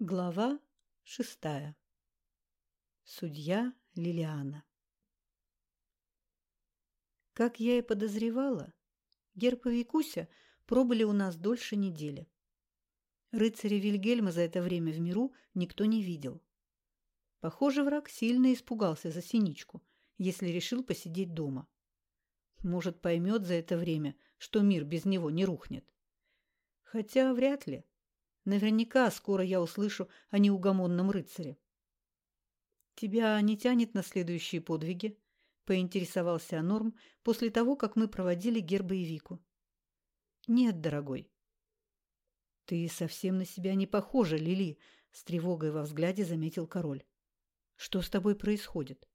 Глава шестая. Судья Лилиана. Как я и подозревала, Герпа и Куся пробыли у нас дольше недели. Рыцаря Вильгельма за это время в миру никто не видел. Похоже, враг сильно испугался за синичку, если решил посидеть дома. Может, поймет за это время, что мир без него не рухнет. Хотя вряд ли. Наверняка скоро я услышу о неугомонном рыцаре. «Тебя не тянет на следующие подвиги?» – поинтересовался Норм после того, как мы проводили Герба и Вику. «Нет, дорогой». «Ты совсем на себя не похожа, Лили», – с тревогой во взгляде заметил король. «Что с тобой происходит?»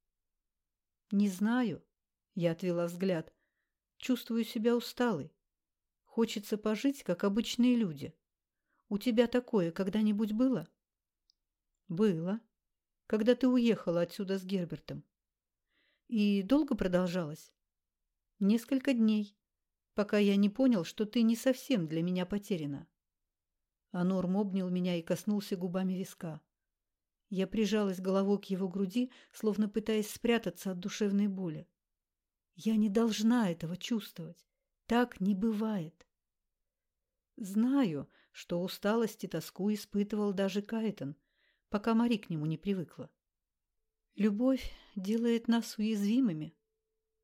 «Не знаю», – я отвела взгляд. «Чувствую себя усталой. Хочется пожить, как обычные люди». У тебя такое когда-нибудь было? Было. Когда ты уехала отсюда с Гербертом. И долго продолжалось? Несколько дней, пока я не понял, что ты не совсем для меня потеряна. Анорм обнял меня и коснулся губами виска. Я прижалась головой к его груди, словно пытаясь спрятаться от душевной боли. Я не должна этого чувствовать. Так не бывает. Знаю, что усталость и тоску испытывал даже Кайтон, пока Мари к нему не привыкла. Любовь делает нас уязвимыми,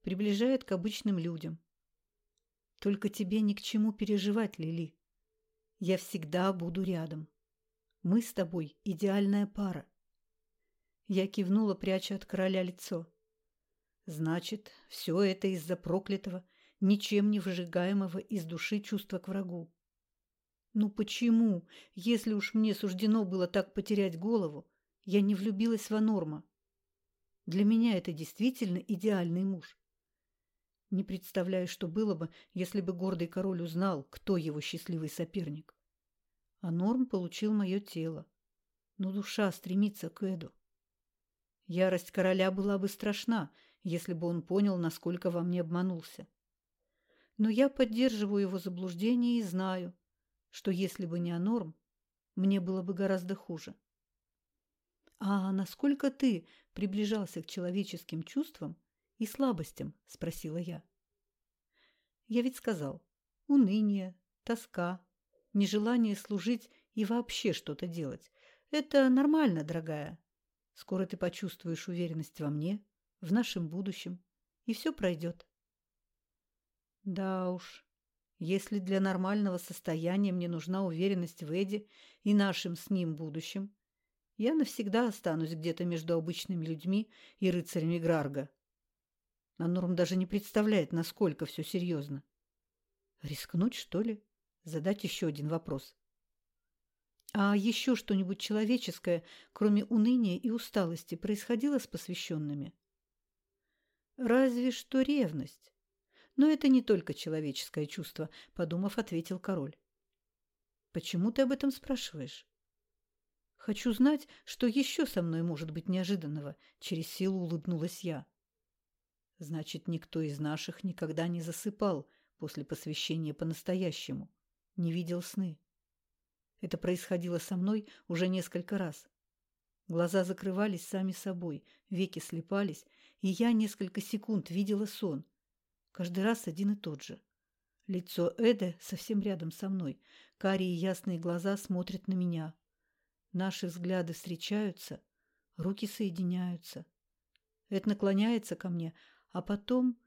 приближает к обычным людям. Только тебе ни к чему переживать, Лили. Я всегда буду рядом. Мы с тобой идеальная пара. Я кивнула, пряча от короля лицо. Значит, все это из-за проклятого, ничем не выжигаемого из души чувства к врагу. Ну почему, если уж мне суждено было так потерять голову, я не влюбилась в Анорма? Для меня это действительно идеальный муж. Не представляю, что было бы, если бы гордый король узнал, кто его счастливый соперник. А Норм получил мое тело. Но душа стремится к Эду. Ярость короля была бы страшна, если бы он понял, насколько во мне обманулся. Но я поддерживаю его заблуждение и знаю, что если бы не Анорм, мне было бы гораздо хуже. «А насколько ты приближался к человеческим чувствам и слабостям?» – спросила я. Я ведь сказал, уныние, тоска, нежелание служить и вообще что-то делать. Это нормально, дорогая. Скоро ты почувствуешь уверенность во мне, в нашем будущем, и все пройдет. Да уж, если для нормального состояния мне нужна уверенность в Эдди и нашем с ним будущем, я навсегда останусь где-то между обычными людьми и рыцарями Грарга. А Норм даже не представляет, насколько все серьезно. Рискнуть, что ли? Задать еще один вопрос. А еще что-нибудь человеческое, кроме уныния и усталости, происходило с посвященными? Разве что ревность. Но это не только человеческое чувство, подумав, ответил король. Почему ты об этом спрашиваешь? Хочу знать, что еще со мной может быть неожиданного, через силу улыбнулась я. Значит, никто из наших никогда не засыпал после посвящения по-настоящему, не видел сны. Это происходило со мной уже несколько раз. Глаза закрывались сами собой, веки слепались, и я несколько секунд видела сон, Каждый раз один и тот же. Лицо Эды совсем рядом со мной. Карие ясные глаза смотрят на меня. Наши взгляды встречаются, руки соединяются. Эд наклоняется ко мне, а потом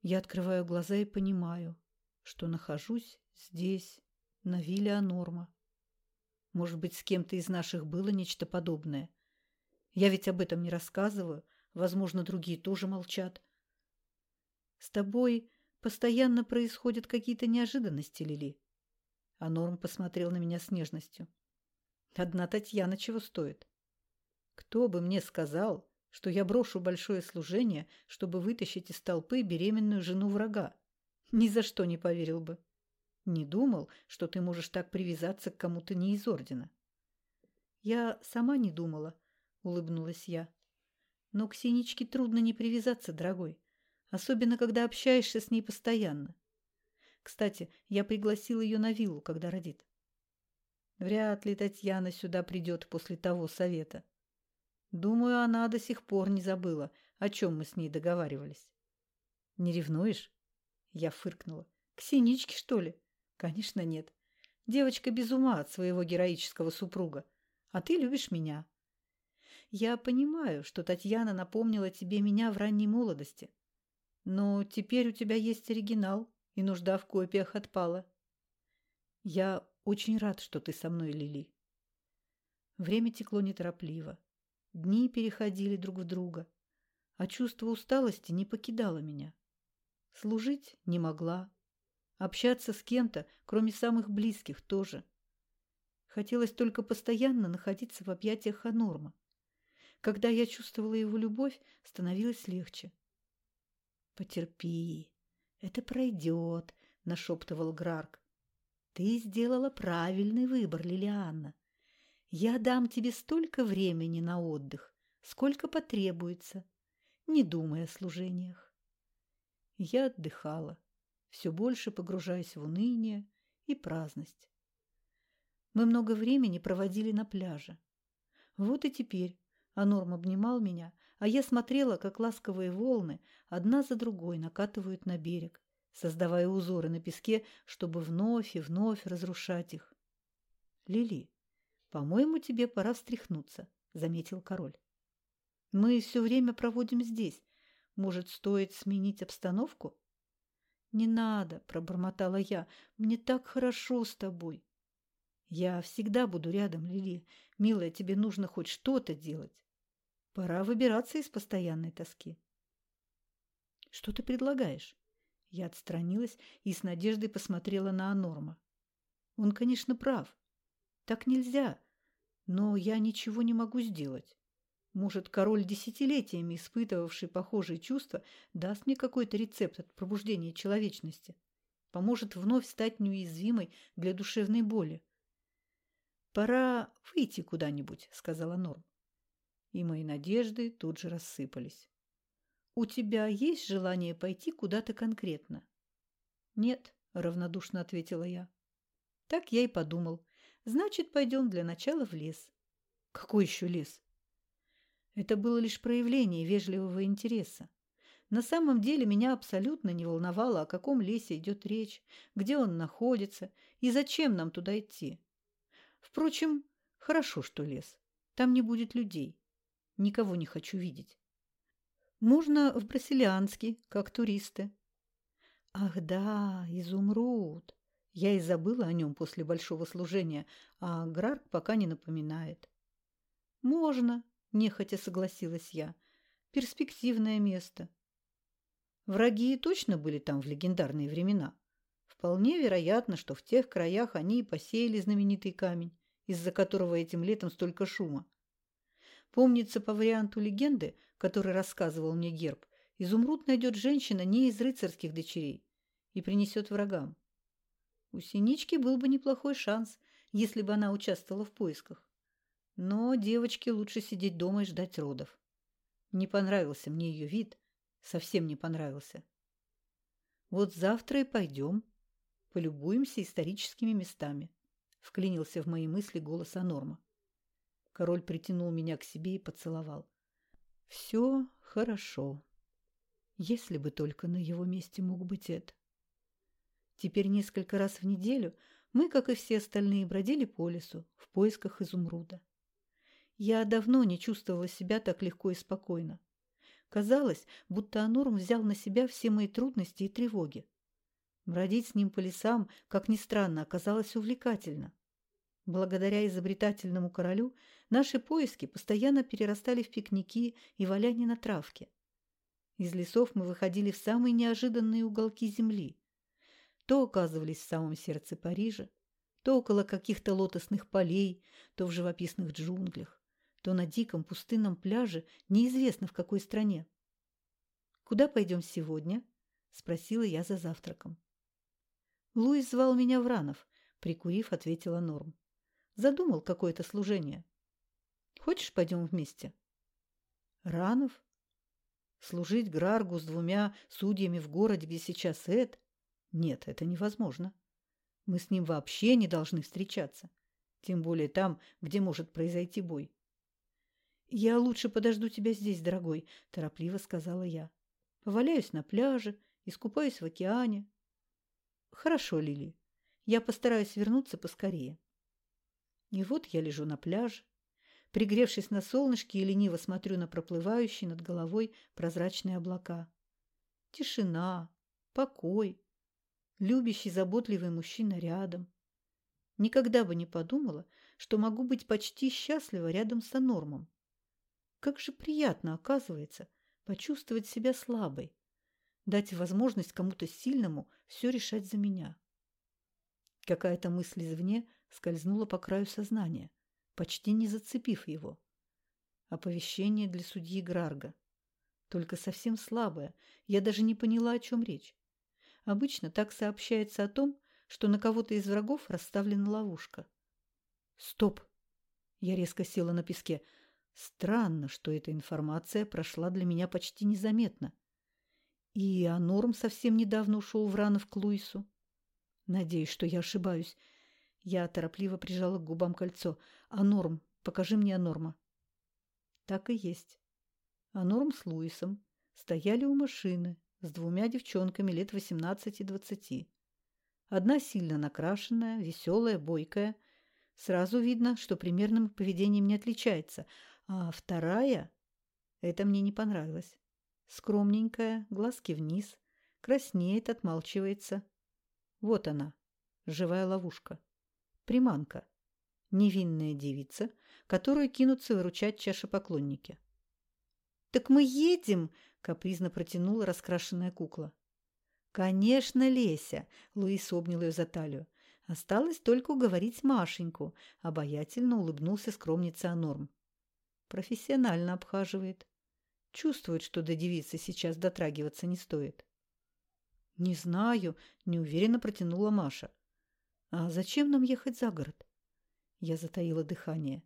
я открываю глаза и понимаю, что нахожусь здесь, на вилле Анорма. Может быть, с кем-то из наших было нечто подобное. Я ведь об этом не рассказываю, возможно, другие тоже молчат. С тобой постоянно происходят какие-то неожиданности, Лили. А Норм посмотрел на меня с нежностью. Одна Татьяна чего стоит? Кто бы мне сказал, что я брошу большое служение, чтобы вытащить из толпы беременную жену врага? Ни за что не поверил бы. Не думал, что ты можешь так привязаться к кому-то не из ордена. Я сама не думала, улыбнулась я. Но к Синичке трудно не привязаться, дорогой особенно когда общаешься с ней постоянно. Кстати, я пригласил ее на виллу, когда родит. Вряд ли Татьяна сюда придет после того совета. Думаю, она до сих пор не забыла, о чем мы с ней договаривались. Не ревнуешь? Я фыркнула. К синичке, что ли? Конечно, нет. Девочка без ума от своего героического супруга. А ты любишь меня. Я понимаю, что Татьяна напомнила тебе меня в ранней молодости. Но теперь у тебя есть оригинал, и нужда в копиях отпала. Я очень рад, что ты со мной, Лили. Время текло неторопливо. Дни переходили друг в друга, а чувство усталости не покидало меня. Служить не могла. Общаться с кем-то, кроме самых близких, тоже. Хотелось только постоянно находиться в объятиях Ханорма. Когда я чувствовала его любовь, становилось легче. «Потерпи, это пройдет», — нашептывал Грарк. «Ты сделала правильный выбор, Лилианна. Я дам тебе столько времени на отдых, сколько потребуется, не думая о служениях». Я отдыхала, все больше погружаясь в уныние и праздность. Мы много времени проводили на пляже. Вот и теперь а Норм обнимал меня, а я смотрела, как ласковые волны одна за другой накатывают на берег, создавая узоры на песке, чтобы вновь и вновь разрушать их. «Лили, по-моему, тебе пора встряхнуться», — заметил король. «Мы все время проводим здесь. Может, стоит сменить обстановку?» «Не надо», — пробормотала я. «Мне так хорошо с тобой». «Я всегда буду рядом, Лили. Милая, тебе нужно хоть что-то делать. Пора выбираться из постоянной тоски». «Что ты предлагаешь?» Я отстранилась и с надеждой посмотрела на Анорма. «Он, конечно, прав. Так нельзя. Но я ничего не могу сделать. Может, король, десятилетиями испытывавший похожие чувства, даст мне какой-то рецепт от пробуждения человечности, поможет вновь стать неуязвимой для душевной боли. «Пора выйти куда-нибудь», — сказала Норм. И мои надежды тут же рассыпались. «У тебя есть желание пойти куда-то конкретно?» «Нет», — равнодушно ответила я. Так я и подумал. «Значит, пойдем для начала в лес». «Какой еще лес?» Это было лишь проявление вежливого интереса. На самом деле меня абсолютно не волновало, о каком лесе идет речь, где он находится и зачем нам туда идти. Впрочем, хорошо, что лес. Там не будет людей. Никого не хочу видеть. Можно в Брасилианский, как туристы. Ах да, изумруд. Я и забыла о нем после большого служения, а Грарк пока не напоминает. Можно, нехотя согласилась я. Перспективное место. Враги точно были там в легендарные времена. Вполне вероятно, что в тех краях они и посеяли знаменитый камень, из-за которого этим летом столько шума. Помнится по варианту легенды, который рассказывал мне Герб, изумруд найдет женщина не из рыцарских дочерей и принесет врагам. У Синички был бы неплохой шанс, если бы она участвовала в поисках. Но девочке лучше сидеть дома и ждать родов. Не понравился мне ее вид, совсем не понравился. Вот завтра и пойдем, полюбуемся историческими местами. Вклинился в мои мысли голос Анорма. Король притянул меня к себе и поцеловал. Все хорошо. Если бы только на его месте мог быть Эд. Теперь несколько раз в неделю мы, как и все остальные, бродили по лесу в поисках изумруда. Я давно не чувствовала себя так легко и спокойно. Казалось, будто Анорм взял на себя все мои трудности и тревоги. Бродить с ним по лесам, как ни странно, оказалось увлекательно. Благодаря изобретательному королю наши поиски постоянно перерастали в пикники и валяние на травке. Из лесов мы выходили в самые неожиданные уголки земли. То оказывались в самом сердце Парижа, то около каких-то лотосных полей, то в живописных джунглях, то на диком пустынном пляже, неизвестно в какой стране. «Куда пойдем сегодня?» – спросила я за завтраком. Луис звал меня в Ранов, прикурив, ответила Норм. Задумал какое-то служение. Хочешь, пойдем вместе? Ранов? Служить Граргу с двумя судьями в городе, где сейчас Эд? Нет, это невозможно. Мы с ним вообще не должны встречаться. Тем более там, где может произойти бой. «Я лучше подожду тебя здесь, дорогой», – торопливо сказала я. «Поваляюсь на пляже, искупаюсь в океане». «Хорошо, Лили. Я постараюсь вернуться поскорее». И вот я лежу на пляже, пригревшись на солнышке и лениво смотрю на проплывающие над головой прозрачные облака. Тишина, покой, любящий, заботливый мужчина рядом. Никогда бы не подумала, что могу быть почти счастлива рядом с Нормом. Как же приятно, оказывается, почувствовать себя слабой, дать возможность кому-то сильному все решать за меня. Какая-то мысль извне скользнула по краю сознания, почти не зацепив его. Оповещение для судьи Грарга. Только совсем слабое, я даже не поняла, о чем речь. Обычно так сообщается о том, что на кого-то из врагов расставлена ловушка. Стоп! Я резко села на песке. Странно, что эта информация прошла для меня почти незаметно. И Анорм совсем недавно ушел в раны к Луису. Надеюсь, что я ошибаюсь. Я торопливо прижала к губам кольцо. «Анорм, покажи мне Анорма». Так и есть. Анорм с Луисом стояли у машины с двумя девчонками лет восемнадцати-двадцати. Одна сильно накрашенная, веселая, бойкая. Сразу видно, что примерным поведением не отличается. А вторая... Это мне не понравилось. Скромненькая, глазки вниз, краснеет, отмалчивается. Вот она, живая ловушка. Приманка. Невинная девица, которую кинутся выручать чашепоклонники. «Так мы едем!» – капризно протянула раскрашенная кукла. «Конечно, Леся!» – Луис обнял ее за талию. «Осталось только уговорить Машеньку», – обаятельно улыбнулся скромница Анорм. «Профессионально обхаживает. Чувствует, что до девицы сейчас дотрагиваться не стоит». «Не знаю», – неуверенно протянула Маша. «А зачем нам ехать за город?» Я затаила дыхание.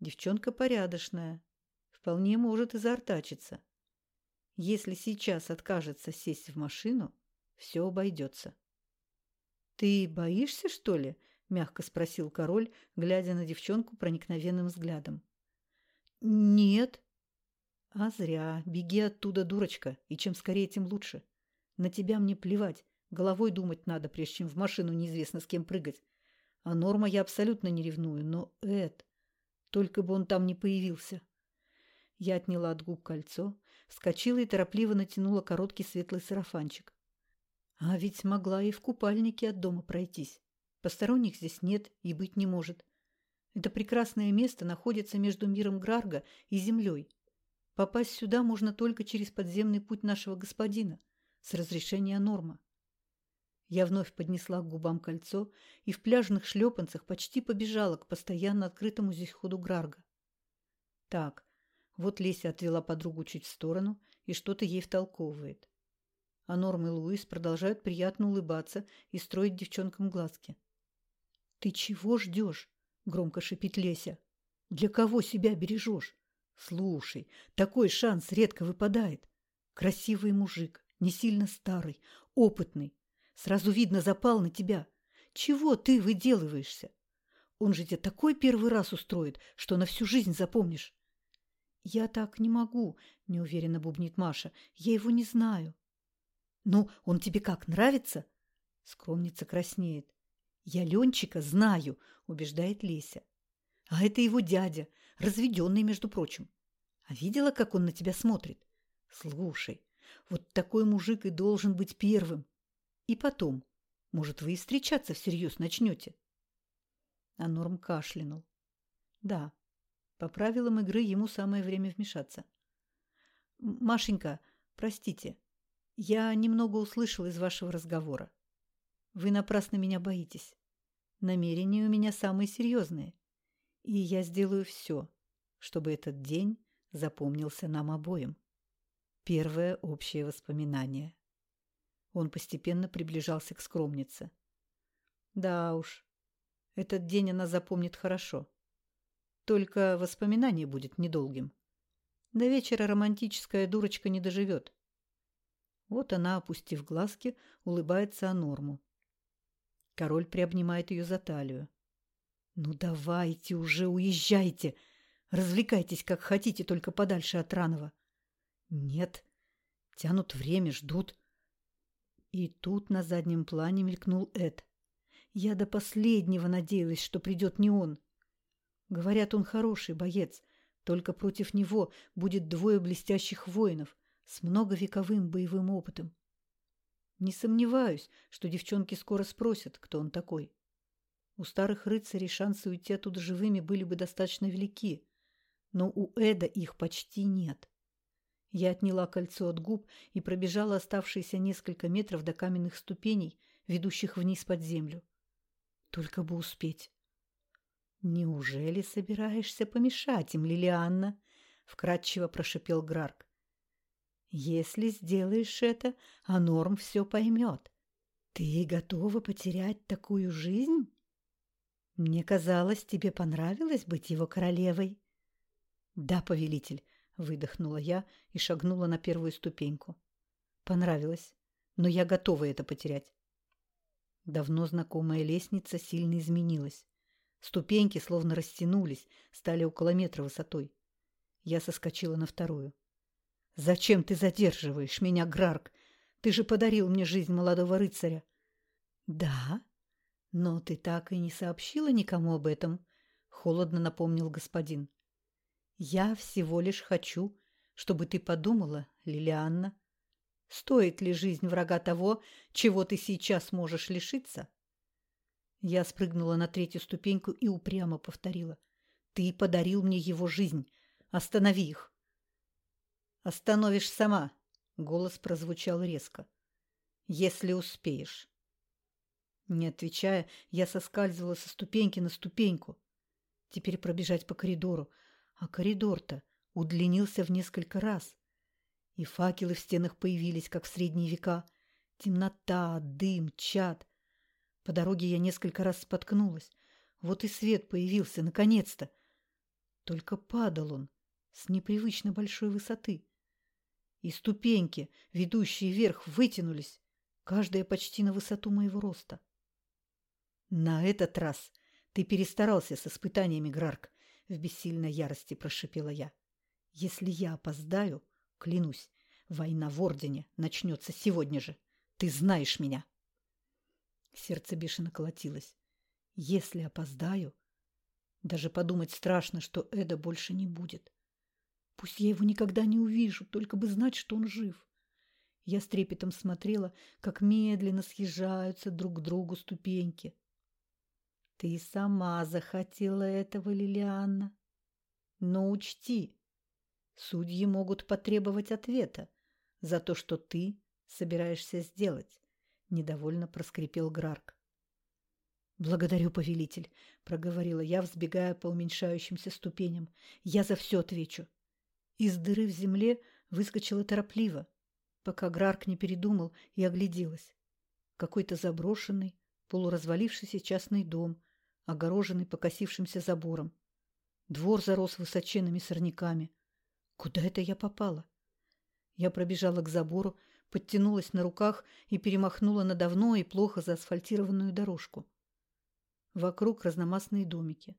Девчонка порядочная. Вполне может и заортачиться. Если сейчас откажется сесть в машину, все обойдется. «Ты боишься, что ли?» – мягко спросил король, глядя на девчонку проникновенным взглядом. «Нет». «А зря. Беги оттуда, дурочка, и чем скорее, тем лучше. На тебя мне плевать. Головой думать надо, прежде чем в машину неизвестно с кем прыгать. А Норма я абсолютно не ревную, но Эд... Только бы он там не появился. Я отняла от губ кольцо, вскочила и торопливо натянула короткий светлый сарафанчик. А ведь могла и в купальнике от дома пройтись. Посторонних здесь нет и быть не может. Это прекрасное место находится между миром Грарга и землей. Попасть сюда можно только через подземный путь нашего господина, с разрешения Норма. Я вновь поднесла к губам кольцо и в пляжных шлепанцах почти побежала к постоянно открытому здесь ходу Грарга. Так, вот Леся отвела подругу чуть в сторону и что-то ей втолковывает. А Норм и Луис продолжают приятно улыбаться и строить девчонкам глазки. «Ты чего ждешь?» – громко шипит Леся. «Для кого себя бережешь? Слушай, такой шанс редко выпадает. Красивый мужик, не сильно старый, опытный, Сразу видно, запал на тебя. Чего ты выделываешься? Он же тебе такой первый раз устроит, что на всю жизнь запомнишь. Я так не могу, неуверенно бубнит Маша. Я его не знаю. Ну, он тебе как, нравится? Скромница краснеет. Я Ленчика знаю, убеждает Леся. А это его дядя, разведенный, между прочим. А видела, как он на тебя смотрит? Слушай, вот такой мужик и должен быть первым. И потом, может, вы и встречаться всерьез начнете?» А Норм кашлянул. «Да, по правилам игры ему самое время вмешаться. Машенька, простите, я немного услышал из вашего разговора. Вы напрасно меня боитесь. Намерения у меня самые серьезные, и я сделаю все, чтобы этот день запомнился нам обоим. Первое общее воспоминание. Он постепенно приближался к скромнице. Да уж, этот день она запомнит хорошо. Только воспоминание будет недолгим. До вечера романтическая дурочка не доживет. Вот она, опустив глазки, улыбается о норму. Король приобнимает ее за талию. «Ну давайте уже уезжайте! Развлекайтесь, как хотите, только подальше от Ранова!» «Нет, тянут время, ждут». И тут на заднем плане мелькнул Эд. Я до последнего надеялась, что придет не он. Говорят, он хороший боец, только против него будет двое блестящих воинов с многовековым боевым опытом. Не сомневаюсь, что девчонки скоро спросят, кто он такой. У старых рыцарей шансы уйти оттуда живыми были бы достаточно велики, но у Эда их почти нет. Я отняла кольцо от губ и пробежала оставшиеся несколько метров до каменных ступеней, ведущих вниз под землю. Только бы успеть. «Неужели собираешься помешать им, Лилианна?» — вкратчиво прошипел Грарк. «Если сделаешь это, а Норм все поймет. Ты готова потерять такую жизнь? Мне казалось, тебе понравилось быть его королевой». «Да, повелитель», — выдохнула я и шагнула на первую ступеньку. «Понравилось, но я готова это потерять». Давно знакомая лестница сильно изменилась. Ступеньки словно растянулись, стали около метра высотой. Я соскочила на вторую. «Зачем ты задерживаешь меня, Грарк? Ты же подарил мне жизнь молодого рыцаря». «Да, но ты так и не сообщила никому об этом», — холодно напомнил господин. «Я всего лишь хочу, чтобы ты подумала, Лилианна, стоит ли жизнь врага того, чего ты сейчас можешь лишиться?» Я спрыгнула на третью ступеньку и упрямо повторила. «Ты подарил мне его жизнь. Останови их!» «Остановишь сама!» — голос прозвучал резко. «Если успеешь». Не отвечая, я соскальзывала со ступеньки на ступеньку. Теперь пробежать по коридору. А коридор-то удлинился в несколько раз. И факелы в стенах появились, как в средние века. Темнота, дым, чад. По дороге я несколько раз споткнулась. Вот и свет появился, наконец-то. Только падал он с непривычно большой высоты. И ступеньки, ведущие вверх, вытянулись, каждая почти на высоту моего роста. «На этот раз ты перестарался с испытаниями, Грарк», — в бессильной ярости прошипела я. «Если я опоздаю, клянусь, война в Ордене начнется сегодня же. Ты знаешь меня». Сердце бешено колотилось. Если опоздаю... Даже подумать страшно, что Эда больше не будет. Пусть я его никогда не увижу, только бы знать, что он жив. Я с трепетом смотрела, как медленно съезжаются друг к другу ступеньки. Ты сама захотела этого, Лилианна. Но учти, судьи могут потребовать ответа за то, что ты собираешься сделать. — недовольно проскрипел Грарк. «Благодарю, повелитель», — проговорила я, взбегая по уменьшающимся ступеням. «Я за все отвечу». Из дыры в земле выскочила торопливо, пока Грарк не передумал и огляделась. Какой-то заброшенный, полуразвалившийся частный дом, огороженный покосившимся забором. Двор зарос высоченными сорняками. Куда это я попала? Я пробежала к забору, подтянулась на руках и перемахнула на давно и плохо заасфальтированную дорожку. Вокруг разномастные домики.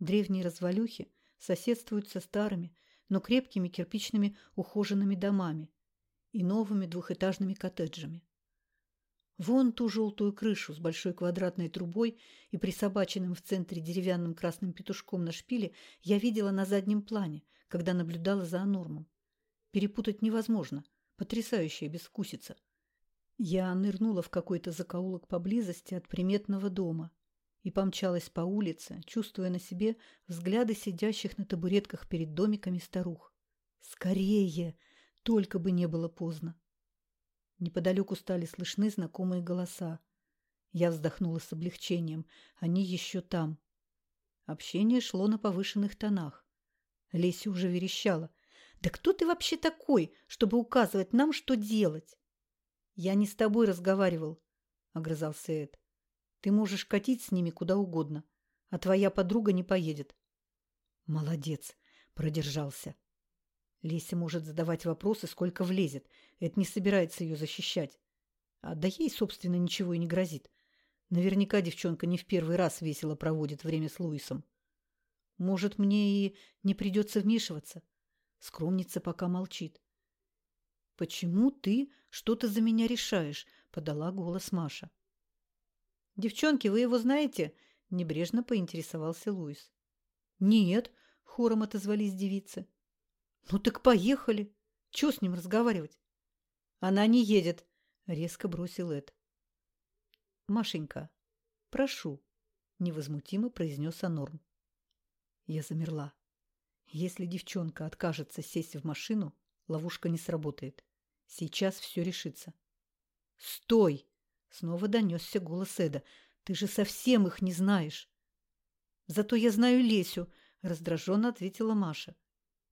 Древние развалюхи соседствуют со старыми, но крепкими кирпичными ухоженными домами и новыми двухэтажными коттеджами. Вон ту желтую крышу с большой квадратной трубой и присобаченным в центре деревянным красным петушком на шпиле я видела на заднем плане, когда наблюдала за Анормом. Перепутать невозможно – Потрясающая безвкусица. Я нырнула в какой-то закоулок поблизости от приметного дома и помчалась по улице, чувствуя на себе взгляды сидящих на табуретках перед домиками старух. «Скорее! Только бы не было поздно!» Неподалеку стали слышны знакомые голоса. Я вздохнула с облегчением. Они еще там. Общение шло на повышенных тонах. Леся уже верещала. Да кто ты вообще такой, чтобы указывать нам, что делать? Я не с тобой разговаривал, огрызался Эд. Ты можешь катить с ними куда угодно, а твоя подруга не поедет. Молодец, продержался. Леся может задавать вопросы, сколько влезет. Эд не собирается ее защищать. А да ей, собственно, ничего и не грозит. Наверняка девчонка не в первый раз весело проводит время с Луисом. Может, мне и не придется вмешиваться. Скромница пока молчит. «Почему ты что-то за меня решаешь?» – подала голос Маша. «Девчонки, вы его знаете?» – небрежно поинтересовался Луис. «Нет», – хором отозвались девицы. «Ну так поехали. Чего с ним разговаривать?» «Она не едет», – резко бросил Эд. «Машенька, прошу», – невозмутимо произнес Анорм. Я замерла. Если девчонка откажется сесть в машину, ловушка не сработает. Сейчас все решится. «Стой!» — снова донесся голос Эда. «Ты же совсем их не знаешь!» «Зато я знаю Лесю», — раздраженно ответила Маша.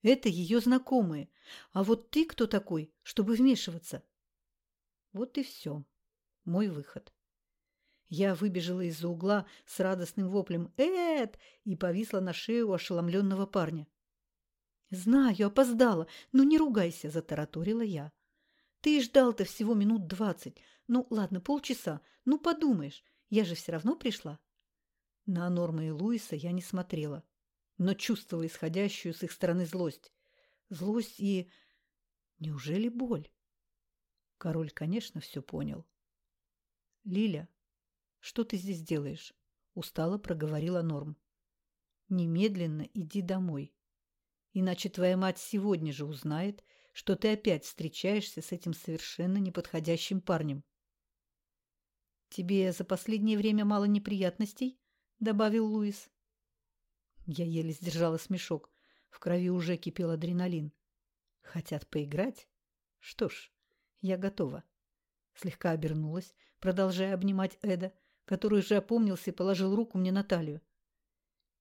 «Это ее знакомые. А вот ты кто такой, чтобы вмешиваться?» Вот и все. Мой выход. Я выбежала из-за угла с радостным воплем «Эд!» и повисла на шею у ошеломленного парня. «Знаю, опоздала. Ну не ругайся», – затараторила я. «Ты ждал-то всего минут двадцать. Ну, ладно, полчаса. Ну, подумаешь, я же все равно пришла». На Норма и Луиса я не смотрела, но чувствовала исходящую с их стороны злость. Злость и... Неужели боль? Король, конечно, все понял. «Лиля, что ты здесь делаешь?» – устало проговорила Норм. «Немедленно иди домой. Иначе твоя мать сегодня же узнает, что ты опять встречаешься с этим совершенно неподходящим парнем». «Тебе за последнее время мало неприятностей?» – добавил Луис. Я еле сдержала смешок. В крови уже кипел адреналин. «Хотят поиграть? Что ж, я готова». Слегка обернулась, продолжая обнимать Эда – который же опомнился и положил руку мне на талию.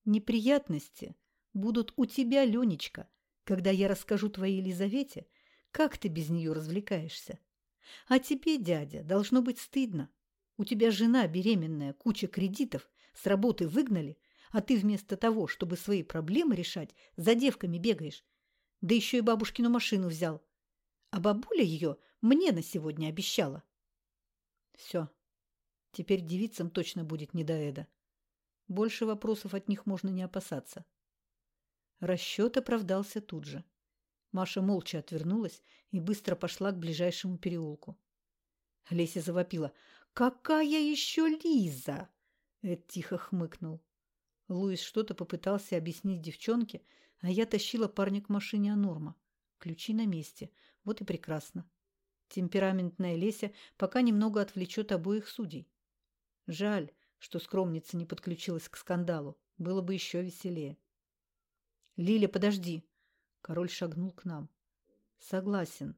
«Неприятности будут у тебя, Ленечка, когда я расскажу твоей Елизавете, как ты без нее развлекаешься. А тебе, дядя, должно быть стыдно. У тебя жена беременная, куча кредитов, с работы выгнали, а ты вместо того, чтобы свои проблемы решать, за девками бегаешь. Да еще и бабушкину машину взял. А бабуля ее мне на сегодня обещала. Все, Теперь девицам точно будет не до Эда. Больше вопросов от них можно не опасаться. Расчет оправдался тут же. Маша молча отвернулась и быстро пошла к ближайшему переулку. Леся завопила. «Какая еще Лиза?» Эд тихо хмыкнул. Луис что-то попытался объяснить девчонке, а я тащила парня к машине Анорма. Ключи на месте. Вот и прекрасно. Темпераментная Леся пока немного отвлечет обоих судей. Жаль, что скромница не подключилась к скандалу. Было бы еще веселее. «Лиля, подожди!» Король шагнул к нам. «Согласен.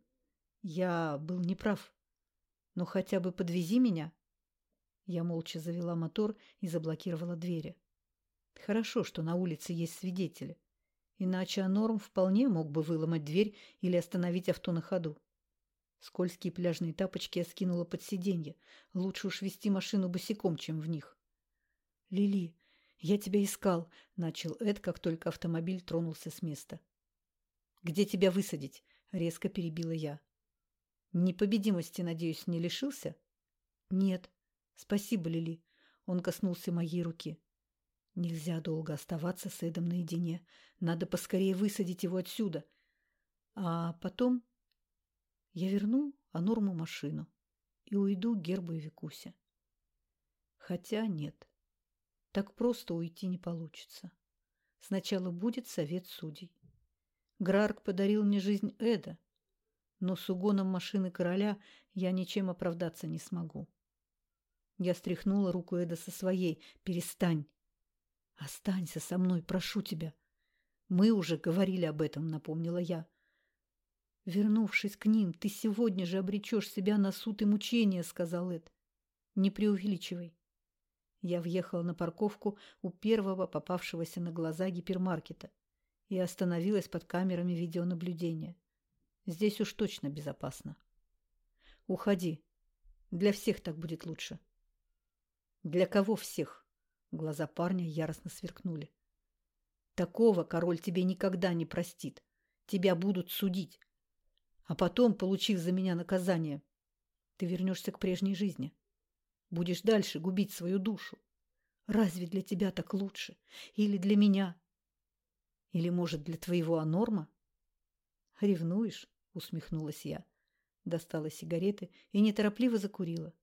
Я был неправ. Но хотя бы подвези меня». Я молча завела мотор и заблокировала двери. Хорошо, что на улице есть свидетели. Иначе Анорм вполне мог бы выломать дверь или остановить авто на ходу. Скользкие пляжные тапочки я скинула под сиденье. Лучше уж вести машину босиком, чем в них. «Лили, я тебя искал», — начал Эд, как только автомобиль тронулся с места. «Где тебя высадить?» — резко перебила я. «Непобедимости, надеюсь, не лишился?» «Нет. Спасибо, Лили». Он коснулся моей руки. «Нельзя долго оставаться с Эдом наедине. Надо поскорее высадить его отсюда. А потом я верну Анорму машину и уйду к Гербу и Викусе. Хотя нет, так просто уйти не получится. Сначала будет совет судей. Грарк подарил мне жизнь Эда, но с угоном машины короля я ничем оправдаться не смогу. Я стряхнула руку Эда со своей. «Перестань! Останься со мной, прошу тебя!» «Мы уже говорили об этом», — напомнила я. «Вернувшись к ним, ты сегодня же обречешь себя на суд и мучения», — сказал Эд. «Не преувеличивай». Я въехала на парковку у первого попавшегося на глаза гипермаркета и остановилась под камерами видеонаблюдения. Здесь уж точно безопасно. «Уходи. Для всех так будет лучше». «Для кого всех?» Глаза парня яростно сверкнули. «Такого король тебе никогда не простит. Тебя будут судить. А потом, получив за меня наказание, ты вернешься к прежней жизни. Будешь дальше губить свою душу. Разве для тебя так лучше? Или для меня? Или, может, для твоего анорма? Ревнуешь? Усмехнулась я. Достала сигареты и неторопливо закурила.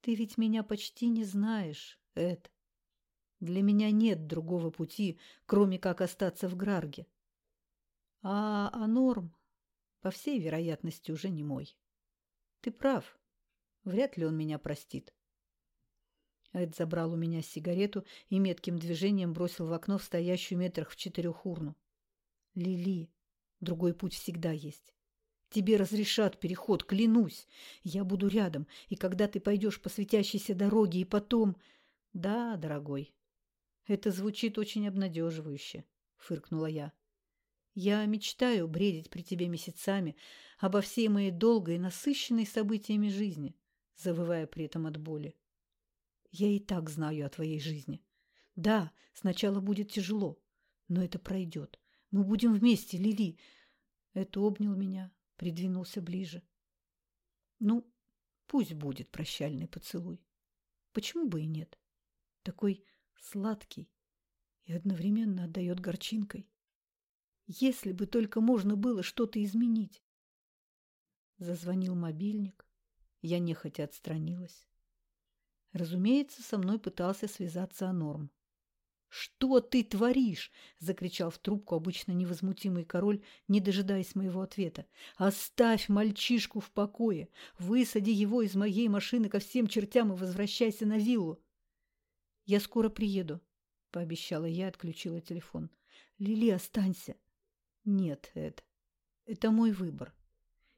Ты ведь меня почти не знаешь, Эд. Для меня нет другого пути, кроме как остаться в Грарге. А Анорм, по всей вероятности, уже не мой. Ты прав. Вряд ли он меня простит. Эд забрал у меня сигарету и метким движением бросил в окно в стоящую метрах в четырех урну. «Лили, другой путь всегда есть. Тебе разрешат переход, клянусь. Я буду рядом, и когда ты пойдешь по светящейся дороге, и потом...» «Да, дорогой, это звучит очень обнадеживающе», — фыркнула я. «Я мечтаю бредить при тебе месяцами обо всей моей долгой насыщенной событиями жизни, завывая при этом от боли. Я и так знаю о твоей жизни. Да, сначала будет тяжело, но это пройдет. Мы будем вместе, Лили. Это обнял меня, придвинулся ближе. Ну, пусть будет прощальный поцелуй. Почему бы и нет? Такой сладкий и одновременно отдает горчинкой. Если бы только можно было что-то изменить. Зазвонил мобильник. Я нехотя отстранилась. Разумеется, со мной пытался связаться Анорм. «Что ты творишь?» – закричал в трубку обычно невозмутимый король, не дожидаясь моего ответа. «Оставь мальчишку в покое! Высади его из моей машины ко всем чертям и возвращайся на виллу!» «Я скоро приеду», – пообещала я, отключила телефон. «Лили, останься!» «Нет, Эд, это мой выбор.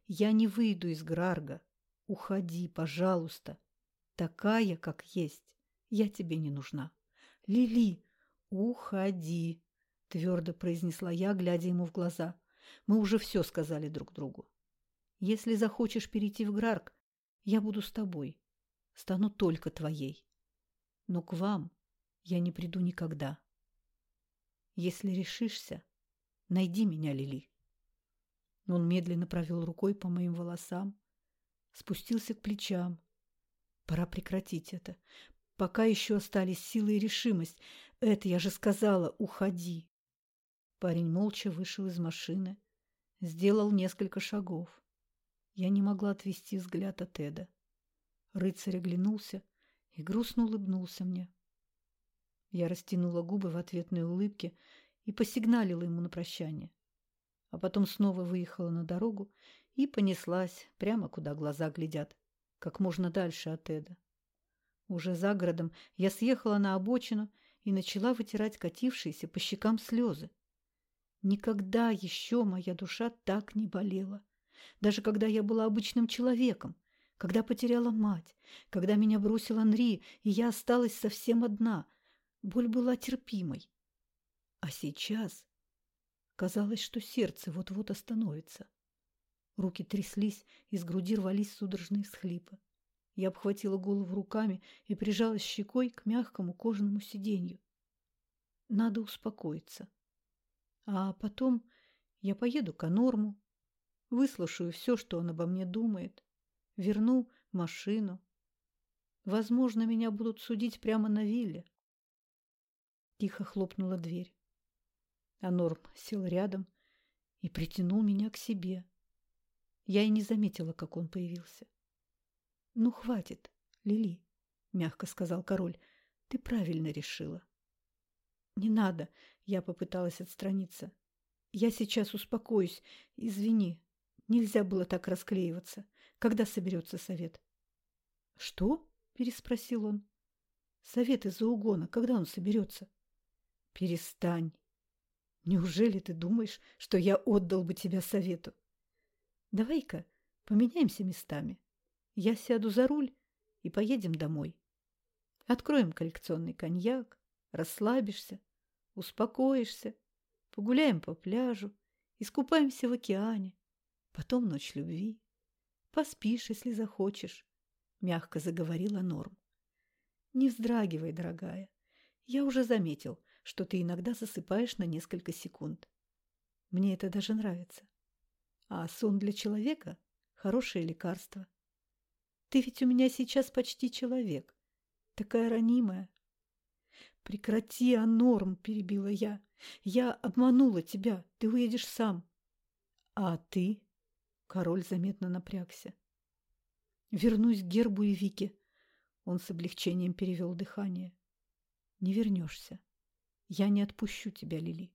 Я не выйду из Грарга. Уходи, пожалуйста!» такая, как есть. Я тебе не нужна. Лили, уходи, твердо произнесла я, глядя ему в глаза. Мы уже все сказали друг другу. Если захочешь перейти в Грарк, я буду с тобой. Стану только твоей. Но к вам я не приду никогда. Если решишься, найди меня, Лили. Он медленно провел рукой по моим волосам, спустился к плечам, Пора прекратить это. Пока еще остались силы и решимость. Это я же сказала, уходи. Парень молча вышел из машины, сделал несколько шагов. Я не могла отвести взгляд от Эда. Рыцарь оглянулся и грустно улыбнулся мне. Я растянула губы в ответной улыбке и посигналила ему на прощание. А потом снова выехала на дорогу и понеслась прямо, куда глаза глядят как можно дальше от Эда. Уже за городом я съехала на обочину и начала вытирать катившиеся по щекам слезы. Никогда еще моя душа так не болела. Даже когда я была обычным человеком, когда потеряла мать, когда меня бросил Анри, и я осталась совсем одна, боль была терпимой. А сейчас казалось, что сердце вот-вот остановится. Руки тряслись, из груди рвались судорожные всхлипы. Я обхватила голову руками и прижалась щекой к мягкому кожаному сиденью. Надо успокоиться. А потом я поеду к Анорму, выслушаю все, что он обо мне думает, верну машину. Возможно, меня будут судить прямо на вилле. Тихо хлопнула дверь. Анорм сел рядом и притянул меня к себе. Я и не заметила, как он появился. «Ну, хватит, Лили», — мягко сказал король. «Ты правильно решила». «Не надо», — я попыталась отстраниться. «Я сейчас успокоюсь. Извини, нельзя было так расклеиваться. Когда соберется совет?» «Что?» — переспросил он. «Совет из-за угона. Когда он соберется?» «Перестань. Неужели ты думаешь, что я отдал бы тебя совету? Давай-ка поменяемся местами. Я сяду за руль и поедем домой. Откроем коллекционный коньяк, расслабишься, успокоишься, погуляем по пляжу, искупаемся в океане, потом ночь любви. Поспишь, если захочешь, — мягко заговорила Норм. Не вздрагивай, дорогая. Я уже заметил, что ты иногда засыпаешь на несколько секунд. Мне это даже нравится. А сон для человека – хорошее лекарство. Ты ведь у меня сейчас почти человек. Такая ранимая. Прекрати, Анорм, перебила я. Я обманула тебя. Ты уедешь сам. А ты? Король заметно напрягся. Вернусь к Гербу и Вике. Он с облегчением перевел дыхание. Не вернешься. Я не отпущу тебя, Лили.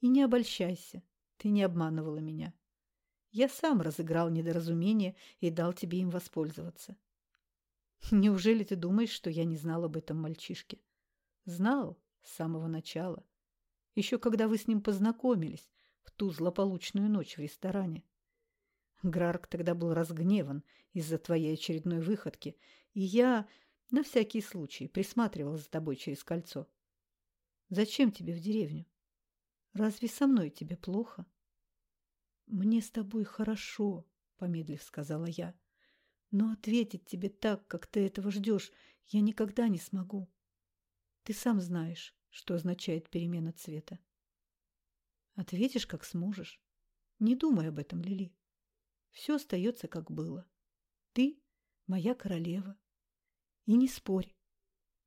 И не обольщайся. Ты не обманывала меня. Я сам разыграл недоразумение и дал тебе им воспользоваться. Неужели ты думаешь, что я не знал об этом мальчишке? Знал с самого начала. Еще когда вы с ним познакомились в ту злополучную ночь в ресторане. Грарк тогда был разгневан из-за твоей очередной выходки, и я на всякий случай присматривал за тобой через кольцо. Зачем тебе в деревню? Разве со мной тебе плохо? Мне с тобой хорошо, помедлив сказала я. Но ответить тебе так, как ты этого ждешь, я никогда не смогу. Ты сам знаешь, что означает перемена цвета. Ответишь, как сможешь. Не думай об этом, Лили. Все остается, как было. Ты моя королева. И не спорь.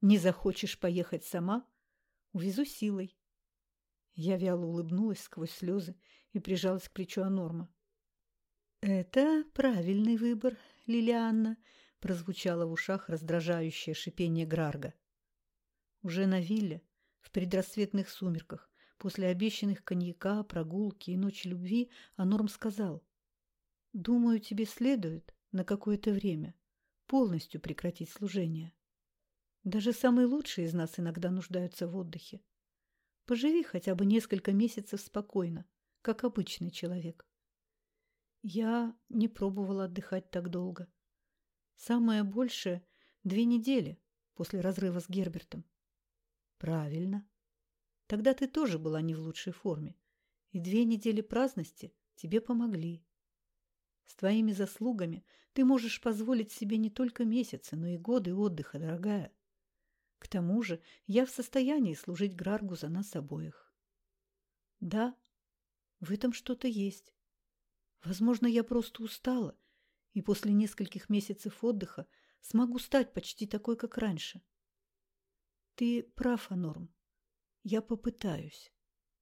Не захочешь поехать сама? Увезу силой. Я вяло улыбнулась сквозь слезы и прижалась к плечу Анорма. «Это правильный выбор, Лилианна», — прозвучало в ушах раздражающее шипение Грарга. Уже на вилле, в предрассветных сумерках, после обещанных коньяка, прогулки и ночи любви, Анорм сказал, «Думаю, тебе следует на какое-то время полностью прекратить служение. Даже самые лучшие из нас иногда нуждаются в отдыхе. Поживи хотя бы несколько месяцев спокойно, как обычный человек. Я не пробовала отдыхать так долго. Самое большее – две недели после разрыва с Гербертом. Правильно. Тогда ты тоже была не в лучшей форме, и две недели праздности тебе помогли. С твоими заслугами ты можешь позволить себе не только месяцы, но и годы отдыха, дорогая. К тому же я в состоянии служить Граргу за нас обоих. Да, в этом что-то есть. Возможно, я просто устала, и после нескольких месяцев отдыха смогу стать почти такой, как раньше. Ты прав, Анорм. Я попытаюсь.